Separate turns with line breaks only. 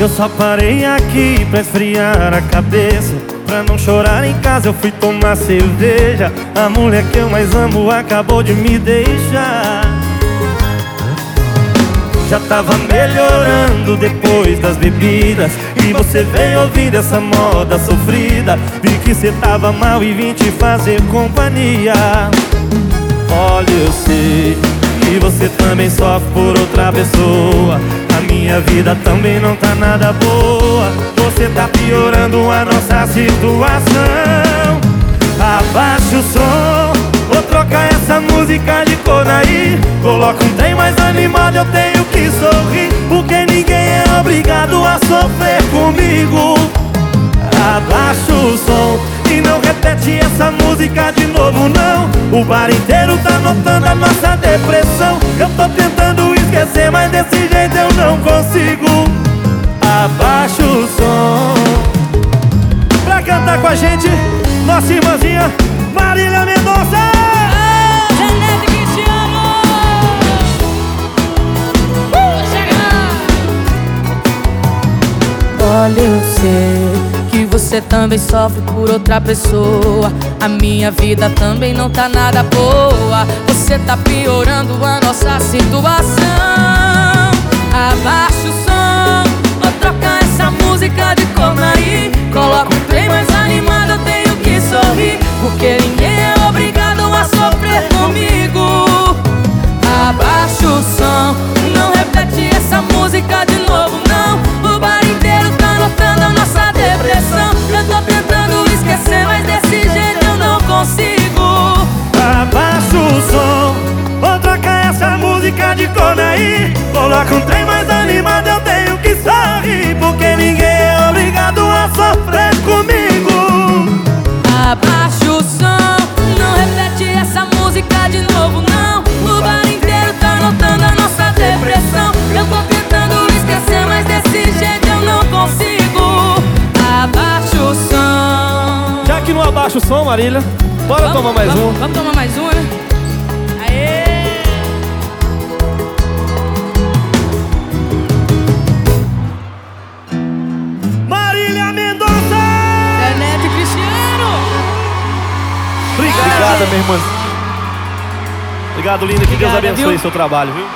Eu só parei aqui pra esfriar a cabeça. Pra não chorar em casa eu fui tomar cerveja. A mulher que eu mais amo acabou de me deixar. Já tava melhorando depois das bebidas. E você veio ouvindo essa moda sofrida. Vi que cê tava mal e vim te fazer companhia. Olha, eu sei que você também sofre por outra pessoa minha vida também não tá nada boa. Você tá piorando a nossa situação. Abaixa o som Vou trocar essa música de cor aí. Coloca um trem mais animado, eu tenho que sorrir Porque ninguém é obrigado a sofrer comigo. Abaixa o som e não repete essa música de novo não. O bar inteiro tá notando a nossa depressão. Eu tô tentando esquecer, mas desse jeito eu não Cantar com a gente, nossa irmãzinha Marília Mendonça
Olha, eu sei que você também sofre por outra pessoa. A minha vida também não tá nada boa. Você tá piorando a nossa situação. Abaixa o som, vou trocar essa música de como um trem mais animado, eu tenho que sorrir. Porque ninguém é obrigado a sofrer comigo. Abaixa o som, não repete essa música de novo, não. O bar inteiro tá notando a nossa depressão. Eu tô tentando esquecer, mas desse jeito eu não consigo.
Abaixa o som. Já que não abaixa o som, Marília, bora
Vamos-
tomar mais
vamos-
um.
Vamos tomar mais um, né?
Obrigado, minha irmã. Obrigado, linda. Que Deus
Obrigada,
abençoe
viu?
seu trabalho, viu?